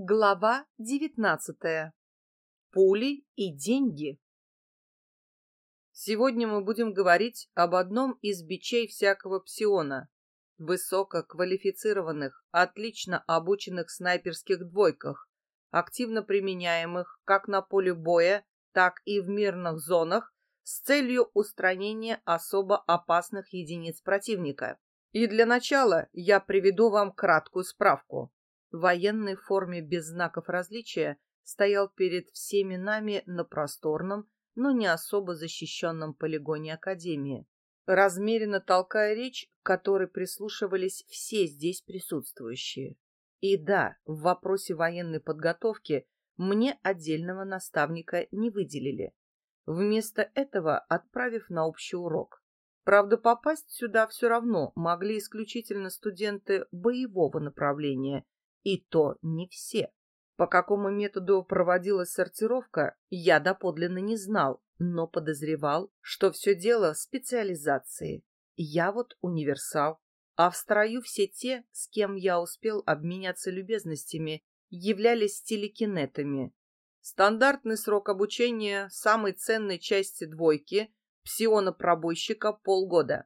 Глава девятнадцатая. Пули и деньги. Сегодня мы будем говорить об одном из бичей всякого псиона — высококвалифицированных, отлично обученных снайперских двойках, активно применяемых как на поле боя, так и в мирных зонах с целью устранения особо опасных единиц противника. И для начала я приведу вам краткую справку в военной форме без знаков различия стоял перед всеми нами на просторном, но не особо защищенном полигоне Академии, размеренно толкая речь, к которой прислушивались все здесь присутствующие. И да, в вопросе военной подготовки мне отдельного наставника не выделили, вместо этого отправив на общий урок. Правда, попасть сюда все равно могли исключительно студенты боевого направления и то не все. По какому методу проводилась сортировка, я доподлинно не знал, но подозревал, что все дело в специализации. Я вот универсал, а в строю все те, с кем я успел обменяться любезностями, являлись телекинетами. Стандартный срок обучения самой ценной части двойки псиона-пробойщика полгода.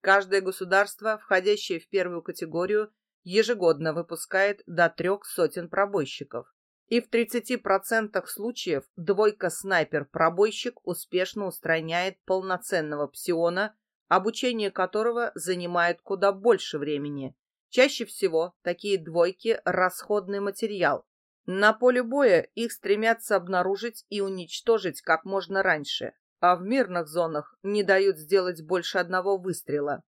Каждое государство, входящее в первую категорию, ежегодно выпускает до трех сотен пробойщиков. И в 30% случаев двойка-снайпер-пробойщик успешно устраняет полноценного псиона, обучение которого занимает куда больше времени. Чаще всего такие двойки – расходный материал. На поле боя их стремятся обнаружить и уничтожить как можно раньше, а в мирных зонах не дают сделать больше одного выстрела.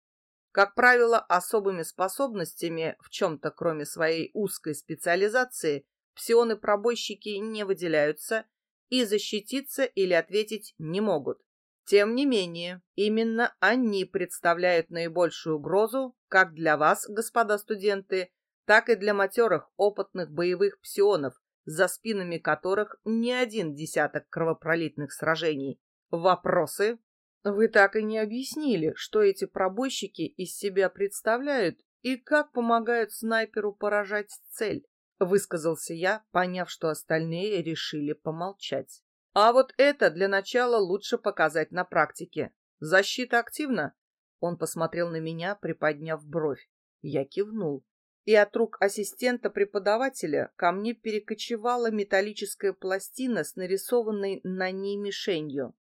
Как правило, особыми способностями в чем-то, кроме своей узкой специализации, псионы-пробойщики не выделяются и защититься или ответить не могут. Тем не менее, именно они представляют наибольшую угрозу как для вас, господа студенты, так и для матерых опытных боевых псионов, за спинами которых не один десяток кровопролитных сражений. Вопросы? Вы так и не объяснили, что эти пробойщики из себя представляют и как помогают снайперу поражать цель, высказался я, поняв, что остальные решили помолчать. А вот это для начала лучше показать на практике. Защита активна? Он посмотрел на меня, приподняв бровь. Я кивнул. И от рук ассистента преподавателя ко мне перекочевала металлическая пластина с нарисованной на ней мишенью.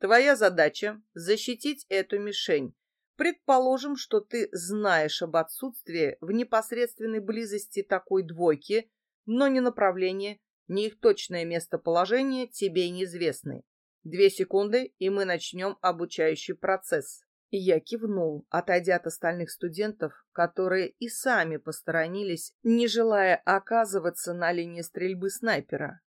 Твоя задача — защитить эту мишень. Предположим, что ты знаешь об отсутствии в непосредственной близости такой двойки, но ни направление, ни их точное местоположение тебе неизвестны. Две секунды, и мы начнем обучающий процесс. Я кивнул, отойдя от остальных студентов, которые и сами посторонились, не желая оказываться на линии стрельбы снайпера.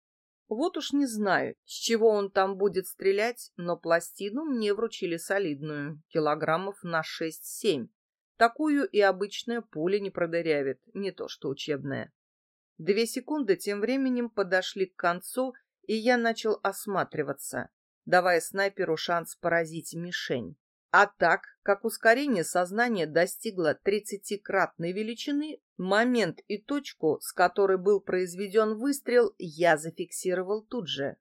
Вот уж не знаю, с чего он там будет стрелять, но пластину мне вручили солидную, килограммов на 6-7. Такую и обычная пуля не продырявит, не то что учебная. Две секунды тем временем подошли к концу, и я начал осматриваться, давая снайперу шанс поразить мишень. А так, как ускорение сознания достигло тридцатикратной величины, момент и точку, с которой был произведен выстрел, я зафиксировал тут же.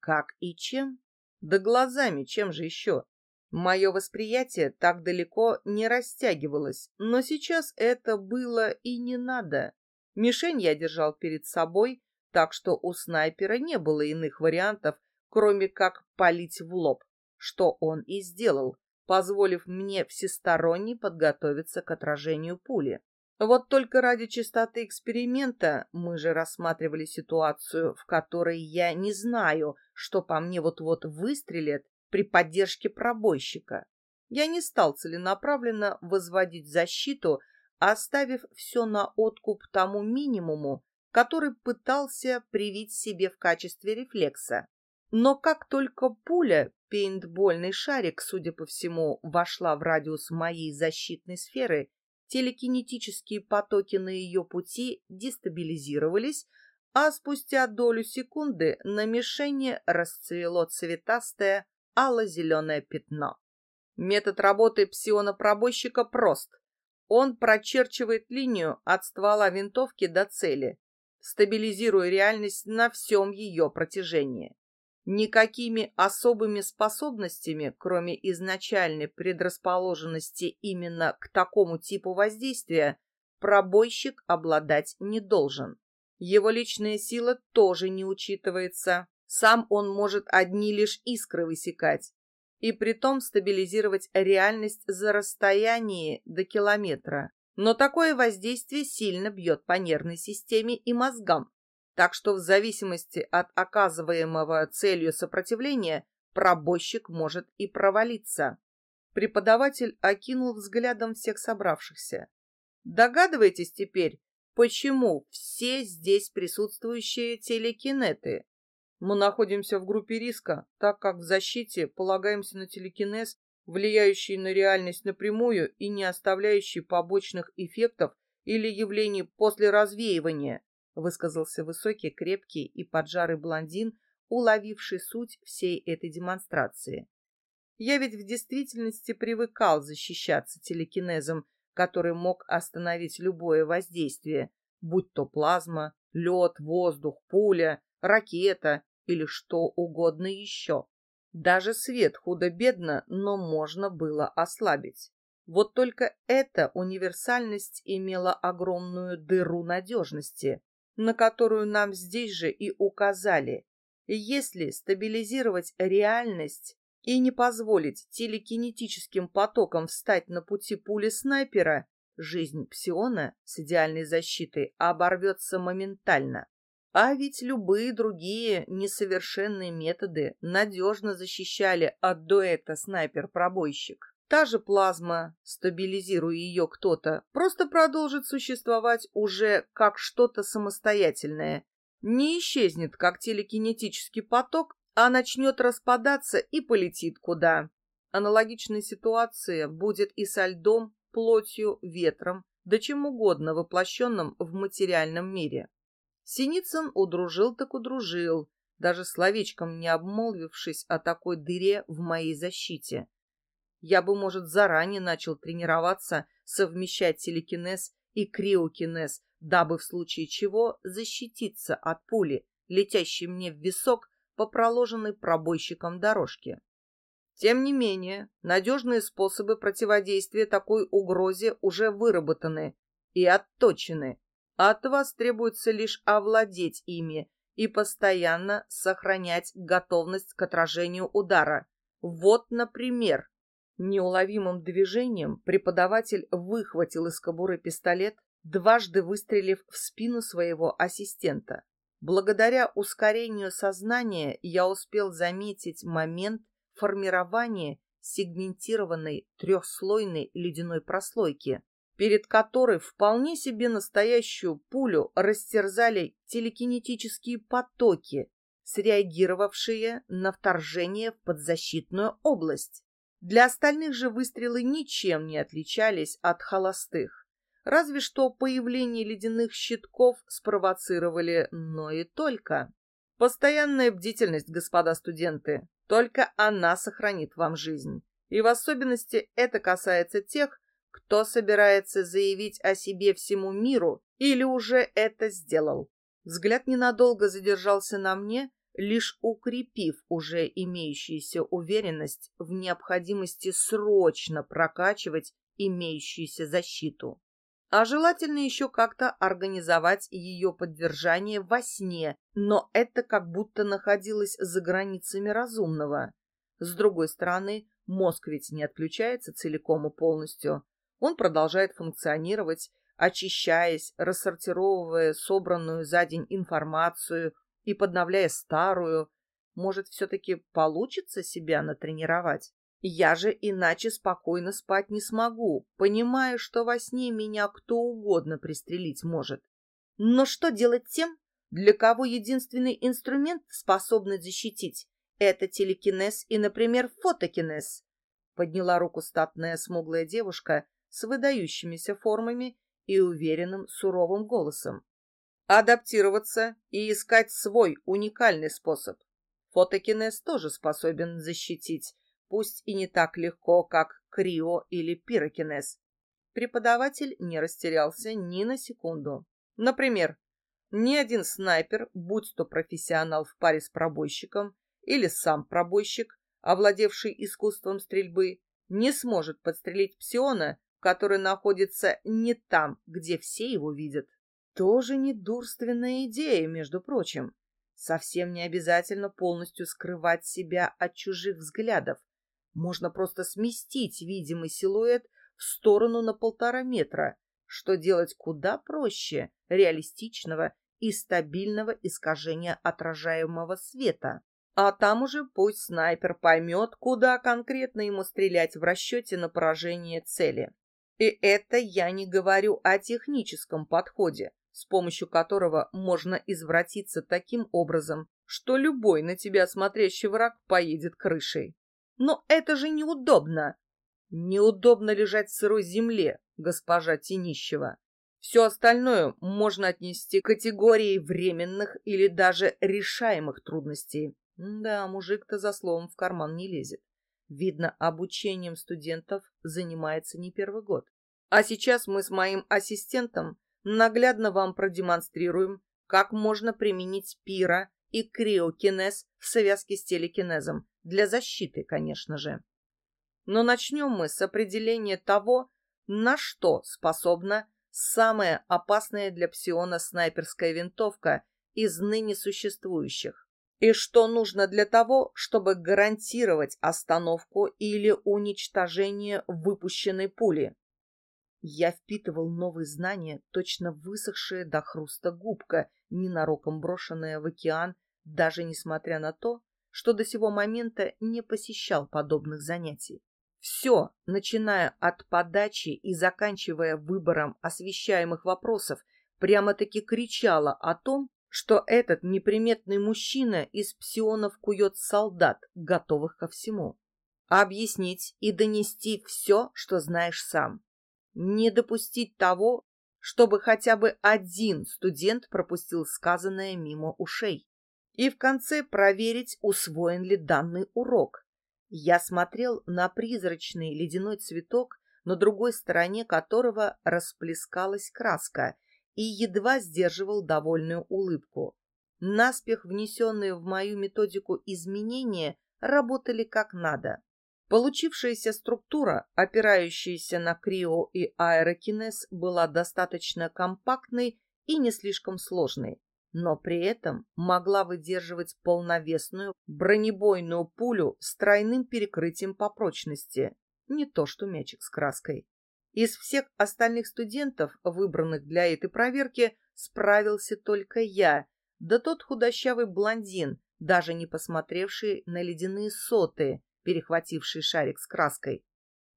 Как и чем? Да глазами, чем же еще? Мое восприятие так далеко не растягивалось, но сейчас это было и не надо. Мишень я держал перед собой, так что у снайпера не было иных вариантов, кроме как палить в лоб, что он и сделал, позволив мне всесторонне подготовиться к отражению пули. Вот только ради чистоты эксперимента мы же рассматривали ситуацию, в которой я не знаю, что по мне вот-вот выстрелят при поддержке пробойщика. Я не стал целенаправленно возводить защиту, оставив все на откуп тому минимуму, который пытался привить себе в качестве рефлекса. Но как только пуля, пейнтбольный шарик, судя по всему, вошла в радиус моей защитной сферы, телекинетические потоки на ее пути дестабилизировались, а спустя долю секунды на мишени расцвело цветастое ало-зеленое пятно. Метод работы псиона-пробойщика прост. Он прочерчивает линию от ствола винтовки до цели, стабилизируя реальность на всем ее протяжении. Никакими особыми способностями, кроме изначальной предрасположенности именно к такому типу воздействия, пробойщик обладать не должен. Его личная сила тоже не учитывается. Сам он может одни лишь искры высекать, и притом стабилизировать реальность за расстояние до километра. Но такое воздействие сильно бьет по нервной системе и мозгам, так что в зависимости от оказываемого целью сопротивления пробойщик может и провалиться. Преподаватель окинул взглядом всех собравшихся. Догадываетесь теперь, почему все здесь присутствующие телекинеты? Мы находимся в группе риска, так как в защите полагаемся на телекинез, влияющий на реальность напрямую и не оставляющий побочных эффектов или явлений после развеивания, высказался высокий, крепкий и поджарый блондин, уловивший суть всей этой демонстрации. Я ведь в действительности привыкал защищаться телекинезом, который мог остановить любое воздействие, будь то плазма, лед, воздух, пуля, ракета или что угодно еще. Даже свет худо-бедно, но можно было ослабить. Вот только эта универсальность имела огромную дыру надежности, на которую нам здесь же и указали. Если стабилизировать реальность и не позволить телекинетическим потокам встать на пути пули снайпера, жизнь псиона с идеальной защитой оборвется моментально. А ведь любые другие несовершенные методы надежно защищали от дуэта снайпер-пробойщик. Та же плазма, стабилизируя ее кто-то, просто продолжит существовать уже как что-то самостоятельное. Не исчезнет, как телекинетический поток, а начнет распадаться и полетит куда. Аналогичная ситуация будет и со льдом, плотью, ветром, да чем угодно воплощенным в материальном мире. Синицын удружил так удружил, даже словечком не обмолвившись о такой дыре в моей защите. Я бы, может, заранее начал тренироваться, совмещать телекинез и криокинез, дабы в случае чего защититься от пули, летящей мне в висок по проложенной пробойщиком дорожке. Тем не менее, надежные способы противодействия такой угрозе уже выработаны и отточены, от вас требуется лишь овладеть ими и постоянно сохранять готовность к отражению удара. Вот, например, неуловимым движением преподаватель выхватил из кобуры пистолет, дважды выстрелив в спину своего ассистента. Благодаря ускорению сознания я успел заметить момент формирования сегментированной трехслойной ледяной прослойки, перед которой вполне себе настоящую пулю растерзали телекинетические потоки, среагировавшие на вторжение в подзащитную область. Для остальных же выстрелы ничем не отличались от холостых. Разве что появление ледяных щитков спровоцировали, но и только. Постоянная бдительность, господа студенты, только она сохранит вам жизнь. И в особенности это касается тех, кто собирается заявить о себе всему миру или уже это сделал. Взгляд ненадолго задержался на мне, лишь укрепив уже имеющуюся уверенность в необходимости срочно прокачивать имеющуюся защиту. А желательно еще как-то организовать ее поддержание во сне, но это как будто находилось за границами разумного. С другой стороны, мозг ведь не отключается целиком и полностью, он продолжает функционировать, очищаясь, рассортировывая собранную за день информацию и подновляя старую. Может, все-таки получится себя натренировать? Я же иначе спокойно спать не смогу, понимая, что во сне меня кто угодно пристрелить может. Но что делать тем, для кого единственный инструмент, способный защитить, это телекинез и, например, фотокинез? Подняла руку статная смуглая девушка, с выдающимися формами и уверенным суровым голосом. Адаптироваться и искать свой уникальный способ. Фотокинез тоже способен защитить, пусть и не так легко, как крио или пирокинез. Преподаватель не растерялся ни на секунду. Например, Ни один снайпер, будь то профессионал в паре с пробойщиком или сам пробойщик, овладевший искусством стрельбы, не сможет подстрелить псиона, который находится не там, где все его видят. Тоже недурственная идея, между прочим. Совсем не обязательно полностью скрывать себя от чужих взглядов. Можно просто сместить видимый силуэт в сторону на полтора метра, что делать куда проще реалистичного и стабильного искажения отражаемого света. А там уже пусть снайпер поймет, куда конкретно ему стрелять в расчете на поражение цели. И это я не говорю о техническом подходе, с помощью которого можно извратиться таким образом, что любой на тебя смотрящий враг поедет крышей. Но это же неудобно. Неудобно лежать в сырой земле, госпожа Тенищева. Все остальное можно отнести к категории временных или даже решаемых трудностей. Да, мужик-то за словом в карман не лезет. Видно, обучением студентов занимается не первый год. А сейчас мы с моим ассистентом наглядно вам продемонстрируем, как можно применить пира и криокинез в связке с телекинезом, для защиты, конечно же. Но начнем мы с определения того, на что способна самая опасная для псиона снайперская винтовка из ныне существующих. И что нужно для того, чтобы гарантировать остановку или уничтожение выпущенной пули. Я впитывал новые знания, точно высохшая до хруста губка, ненароком брошенная в океан, даже несмотря на то, что до сего момента не посещал подобных занятий. Все, начиная от подачи и заканчивая выбором освещаемых вопросов, прямо-таки кричало о том, что этот неприметный мужчина из псионов кует солдат, готовых ко всему. Объяснить и донести все, что знаешь сам. Не допустить того, чтобы хотя бы один студент пропустил сказанное мимо ушей. И в конце проверить, усвоен ли данный урок. Я смотрел на призрачный ледяной цветок, на другой стороне которого расплескалась краска, и едва сдерживал довольную улыбку. Наспех внесенные в мою методику изменения работали как надо. Получившаяся структура, опирающаяся на крио и аэрокинез, была достаточно компактной и не слишком сложной, но при этом могла выдерживать полновесную бронебойную пулю с тройным перекрытием по прочности, не то что мячик с краской. Из всех остальных студентов, выбранных для этой проверки, справился только я, да тот худощавый блондин, даже не посмотревший на ледяные соты, перехвативший шарик с краской.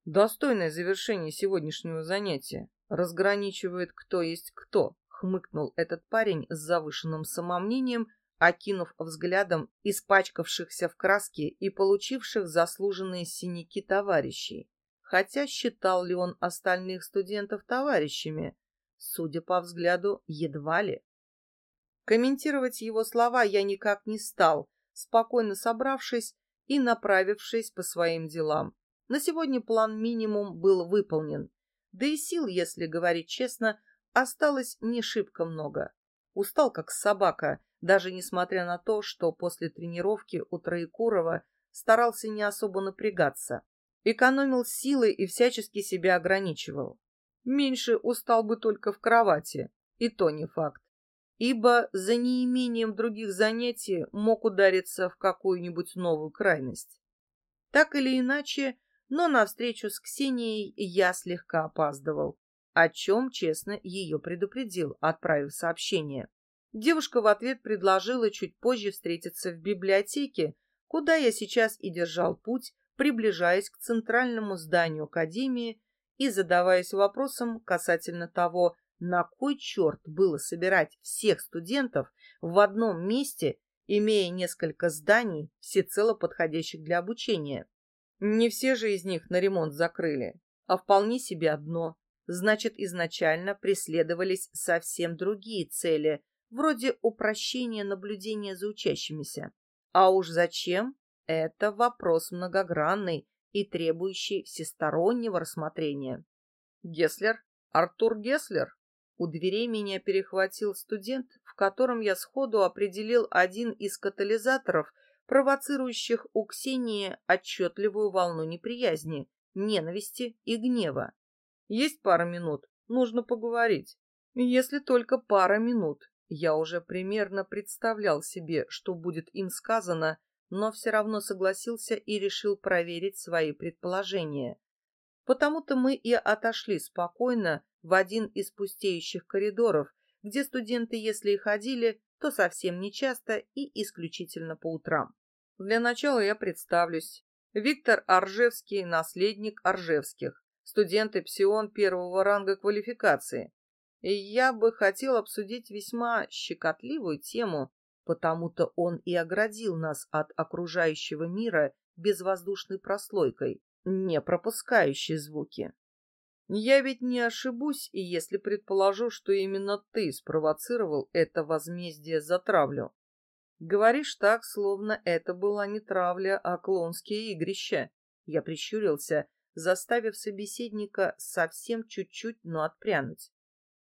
Достойное завершение сегодняшнего занятия. Разграничивает, кто есть кто, хмыкнул этот парень с завышенным самомнением, окинув взглядом испачкавшихся в краске и получивших заслуженные синяки товарищей хотя считал ли он остальных студентов товарищами, судя по взгляду, едва ли. Комментировать его слова я никак не стал, спокойно собравшись и направившись по своим делам. На сегодня план минимум был выполнен, да и сил, если говорить честно, осталось не шибко много. Устал как собака, даже несмотря на то, что после тренировки у Троекурова старался не особо напрягаться. Экономил силы и всячески себя ограничивал. Меньше устал бы только в кровати, и то не факт. Ибо за неимением других занятий мог удариться в какую-нибудь новую крайность. Так или иначе, но на встречу с Ксенией я слегка опаздывал, о чем честно ее предупредил, отправив сообщение. Девушка в ответ предложила чуть позже встретиться в библиотеке, куда я сейчас и держал путь, приближаясь к центральному зданию Академии и задаваясь вопросом касательно того, на кой черт было собирать всех студентов в одном месте, имея несколько зданий, всецело подходящих для обучения. Не все же из них на ремонт закрыли, а вполне себе одно. Значит, изначально преследовались совсем другие цели, вроде упрощения наблюдения за учащимися. А уж зачем, это вопрос многогранный и требующий всестороннего рассмотрения. Геслер? Артур Геслер? У дверей меня перехватил студент, в котором я сходу определил один из катализаторов, провоцирующих у Ксении отчетливую волну неприязни, ненависти и гнева. Есть пара минут, нужно поговорить. Если только пара минут. Я уже примерно представлял себе, что будет им сказано, но все равно согласился и решил проверить свои предположения. Потому-то мы и отошли спокойно в один из пустеющих коридоров, где студенты, если и ходили, то совсем нечасто и исключительно по утрам. Для начала я представлюсь. Виктор Аржевский, наследник Аржевских, студент и псион первого ранга квалификации. И я бы хотел обсудить весьма щекотливую тему, потому-то он и оградил нас от окружающего мира безвоздушной прослойкой, не пропускающей звуки. Я ведь не ошибусь, если предположу, что именно ты спровоцировал это возмездие за травлю. Говоришь так, словно это была не травля, а клонские игрища. Я прищурился, заставив собеседника совсем чуть-чуть, но отпрянуть.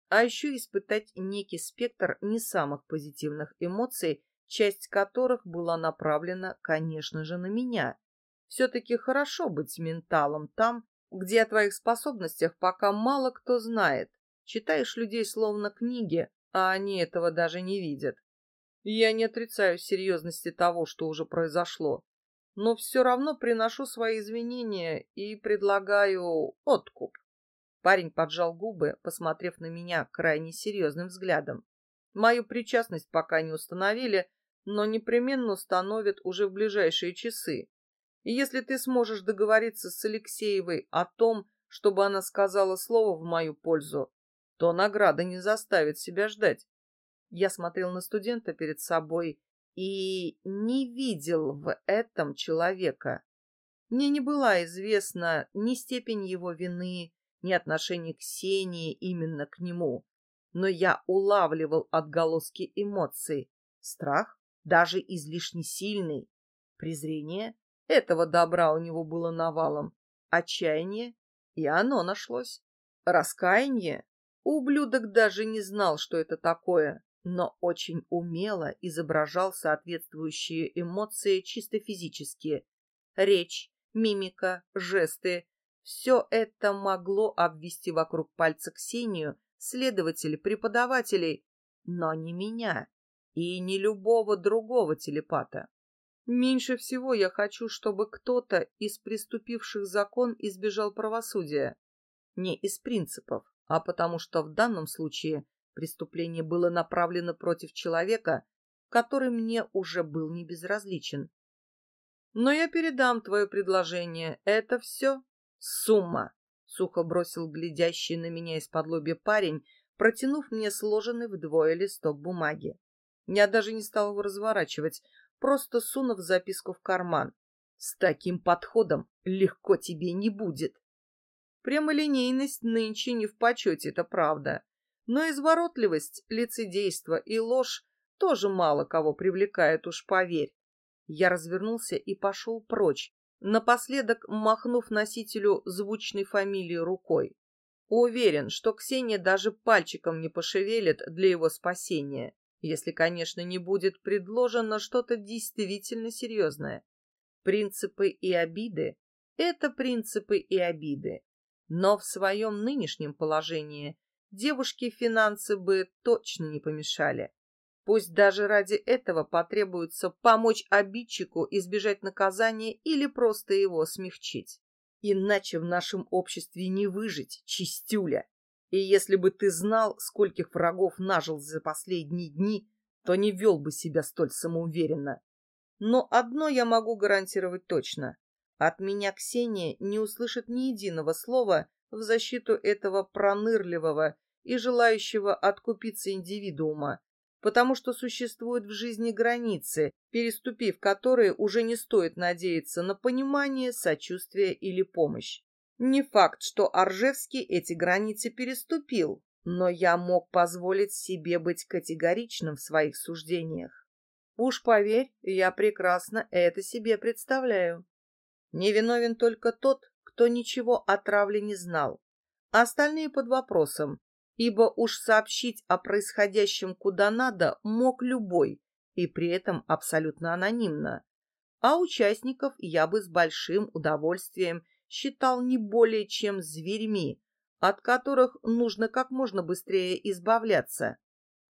А еще испытать некий спектр не самых позитивных эмоций, часть которых была направлена, конечно же, на меня. Все-таки хорошо быть менталом там, где о твоих способностях пока мало кто знает. Читаешь людей словно книги, а они этого даже не видят. Я не отрицаю серьезности того, что уже произошло, но все равно приношу свои извинения и предлагаю откуп. Парень поджал губы, посмотрев на меня крайне серьезным взглядом. Мою причастность пока не установили, но непременно установят уже в ближайшие часы. И если ты сможешь договориться с Алексеевой о том, чтобы она сказала слово в мою пользу, то награда не заставит себя ждать. Я смотрел на студента перед собой и не видел в этом человека. Мне не была известна ни степень его вины, ни отношение Ксении именно к нему. Но я улавливал отголоски эмоций. Страх, даже излишне сильный. Презрение, этого добра у него было навалом. Отчаяние, и оно нашлось. Раскаяние, ублюдок даже не знал, что это такое но очень умело изображал соответствующие эмоции чисто физические. Речь, мимика, жесты — все это могло обвести вокруг пальца Ксению, следователей, преподавателей, но не меня и не любого другого телепата. Меньше всего я хочу, чтобы кто-то из приступивших закон избежал правосудия. Не из принципов, а потому что в данном случае Преступление было направлено против человека, который мне уже был не безразличен. Но я передам твое предложение. Это все сумма, сухо бросил глядящий на меня из-под лобья парень, протянув мне сложенный вдвое листок бумаги. Я даже не стал его разворачивать, просто сунув записку в карман. С таким подходом легко тебе не будет. Прямолинейность нынче не в почете, это правда. Но изворотливость, лицедейство и ложь тоже мало кого привлекает, уж поверь. Я развернулся и пошел прочь, напоследок махнув носителю звучной фамилии рукой. Уверен, что Ксения даже пальчиком не пошевелит для его спасения, если, конечно, не будет предложено что-то действительно серьезное. Принципы и обиды — это принципы и обиды. Но в своем нынешнем положении девушке финансы бы точно не помешали. Пусть даже ради этого потребуется помочь обидчику избежать наказания или просто его смягчить. Иначе в нашем обществе не выжить, чистюля. И если бы ты знал, скольких врагов нажил за последние дни, то не вел бы себя столь самоуверенно. Но одно я могу гарантировать точно. От меня Ксения не услышит ни единого слова в защиту этого пронырливого и желающего откупиться индивидуума, потому что существуют в жизни границы, переступив которые уже не стоит надеяться на понимание, сочувствие или помощь. Не факт, что Аржевский эти границы переступил, но я мог позволить себе быть категоричным в своих суждениях. Уж поверь, я прекрасно это себе представляю. Невиновен только тот, кто ничего о травле не знал. Остальные под вопросом, ибо уж сообщить о происходящем куда надо мог любой, и при этом абсолютно анонимно. А участников я бы с большим удовольствием считал не более чем зверьми, от которых нужно как можно быстрее избавляться.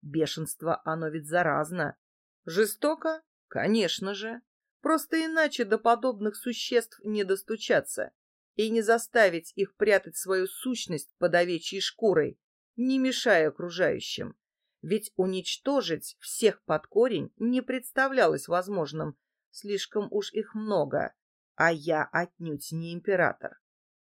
Бешенство, оно ведь заразно. Жестоко? Конечно же. Просто иначе до подобных существ не достучаться и не заставить их прятать свою сущность под овечьей шкурой, не мешая окружающим. Ведь уничтожить всех под корень не представлялось возможным, слишком уж их много, а я отнюдь не император.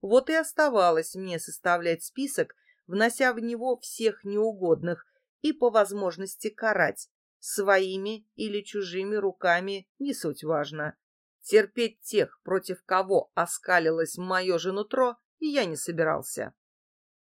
Вот и оставалось мне составлять список, внося в него всех неугодных и по возможности карать, своими или чужими руками, не суть важно. Терпеть тех, против кого оскалилось мое же нутро, я не собирался.